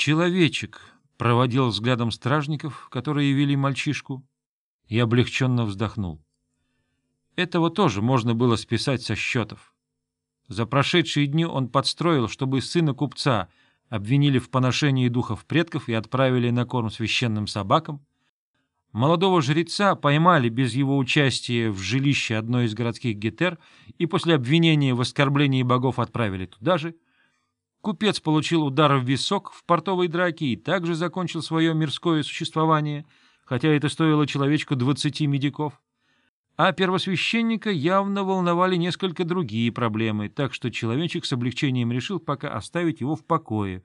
Человечек проводил взглядом стражников, которые вели мальчишку, и облегченно вздохнул. Этого тоже можно было списать со счетов. За прошедшие дни он подстроил, чтобы сына купца обвинили в поношении духов предков и отправили на корм священным собакам. Молодого жреца поймали без его участия в жилище одной из городских гетер и после обвинения в оскорблении богов отправили туда же. Купец получил удар в висок в портовой драке и также закончил свое мирское существование, хотя это стоило человечку двадцати медиков. А первосвященника явно волновали несколько другие проблемы, так что человечек с облегчением решил пока оставить его в покое.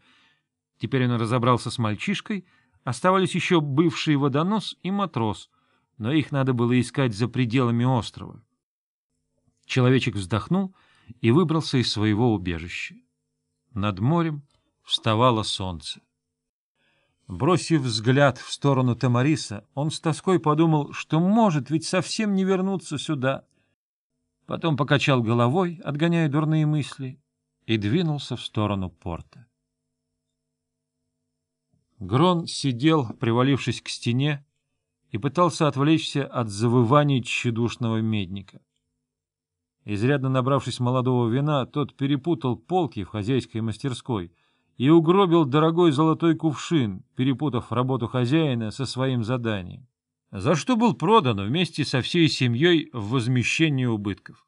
Теперь он разобрался с мальчишкой, оставались еще бывший водонос и матрос, но их надо было искать за пределами острова. Человечек вздохнул и выбрался из своего убежища. Над морем вставало солнце. Бросив взгляд в сторону Тамариса, он с тоской подумал, что может ведь совсем не вернуться сюда. Потом покачал головой, отгоняя дурные мысли, и двинулся в сторону порта. Грон сидел, привалившись к стене, и пытался отвлечься от завываний тщедушного медника. Изрядно набравшись молодого вина, тот перепутал полки в хозяйской мастерской — и угробил дорогой золотой кувшин, перепутав работу хозяина со своим заданием, за что был продан вместе со всей семьей в возмещении убытков.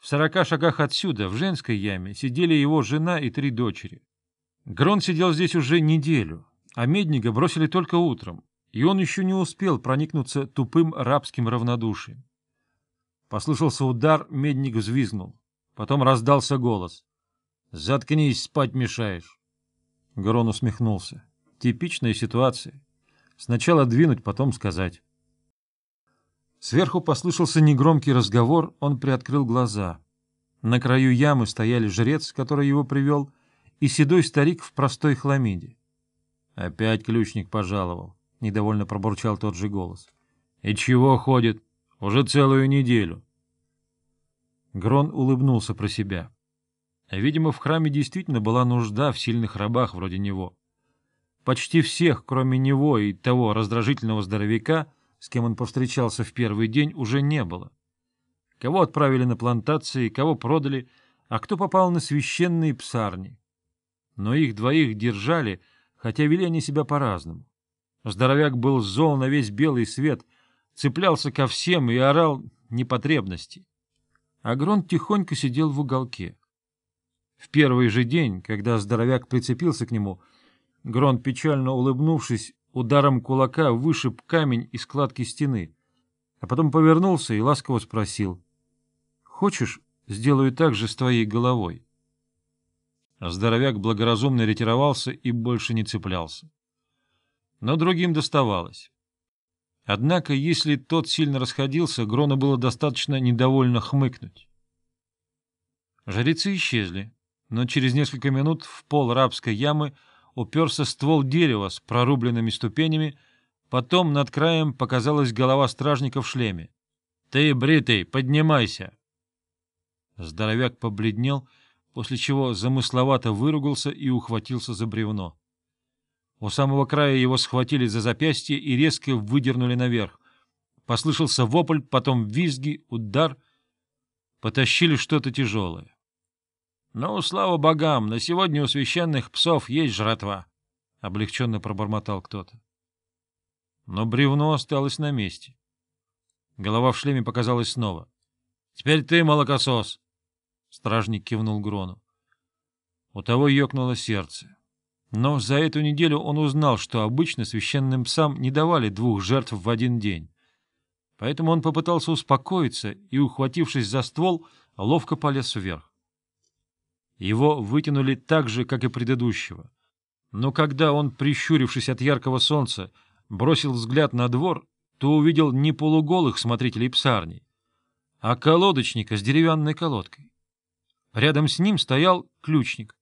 В сорока шагах отсюда, в женской яме, сидели его жена и три дочери. Грон сидел здесь уже неделю, а Медника бросили только утром, и он еще не успел проникнуться тупым рабским равнодушием. Послышался удар, Медник взвизгнул. Потом раздался голос. Заткнись, спать мешаешь. Грон усмехнулся. Типичная ситуация. Сначала двинуть, потом сказать. Сверху послышался негромкий разговор, он приоткрыл глаза. На краю ямы стояли жрец, который его привел, и седой старик в простой хламиде. Опять ключник пожаловал, — недовольно пробурчал тот же голос. — И чего ходит? Уже целую неделю. Грон улыбнулся про себя. Видимо, в храме действительно была нужда в сильных рабах вроде него. Почти всех, кроме него и того раздражительного здоровяка, с кем он повстречался в первый день, уже не было. Кого отправили на плантации, кого продали, а кто попал на священные псарни. Но их двоих держали, хотя вели они себя по-разному. Здоровяк был зол на весь белый свет, цеплялся ко всем и орал непотребности. Агрон тихонько сидел в уголке. В первый же день, когда здоровяк прицепился к нему, Грон, печально улыбнувшись, ударом кулака вышиб камень из складки стены, а потом повернулся и ласково спросил. — Хочешь, сделаю так же с твоей головой? Здоровяк благоразумно ретировался и больше не цеплялся. Но другим доставалось. Однако, если тот сильно расходился, Грону было достаточно недовольно хмыкнуть. Жрецы исчезли но через несколько минут в пол рабской ямы уперся ствол дерева с прорубленными ступенями, потом над краем показалась голова стражника в шлеме. — Ты, бритый, поднимайся! Здоровяк побледнел, после чего замысловато выругался и ухватился за бревно. У самого края его схватили за запястье и резко выдернули наверх. Послышался вопль, потом визги, удар. Потащили что-то тяжелое. «Ну, слава богам, на сегодня у священных псов есть жратва», — облегченно пробормотал кто-то. Но бревно осталось на месте. Голова в шлеме показалась снова. «Теперь ты, молокосос!» Стражник кивнул Грону. У того ёкнуло сердце. Но за эту неделю он узнал, что обычно священным псам не давали двух жертв в один день. Поэтому он попытался успокоиться и, ухватившись за ствол, ловко полез вверх. Его вытянули так же, как и предыдущего. Но когда он, прищурившись от яркого солнца, бросил взгляд на двор, то увидел не полуголых смотрителей псарней, а колодочника с деревянной колодкой. Рядом с ним стоял ключник.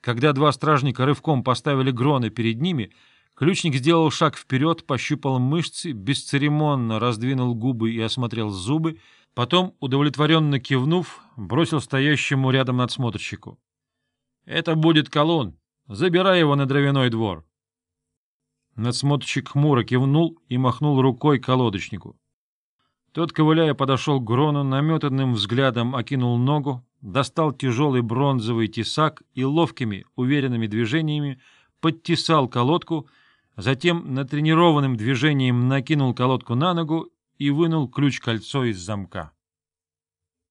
Когда два стражника рывком поставили гроны перед ними, ключник сделал шаг вперед, пощупал мышцы, бесцеремонно раздвинул губы и осмотрел зубы, Потом, удовлетворенно кивнув, бросил стоящему рядом надсмотрщику. — Это будет колонн. Забирай его на дровяной двор. Надсмотрщик хмуро кивнул и махнул рукой колодочнику. Тот, ковыляя, подошел к Грону, наметанным взглядом окинул ногу, достал тяжелый бронзовый тесак и ловкими, уверенными движениями подтесал колодку, затем натренированным движением накинул колодку на ногу и вынул ключ-кольцо из замка.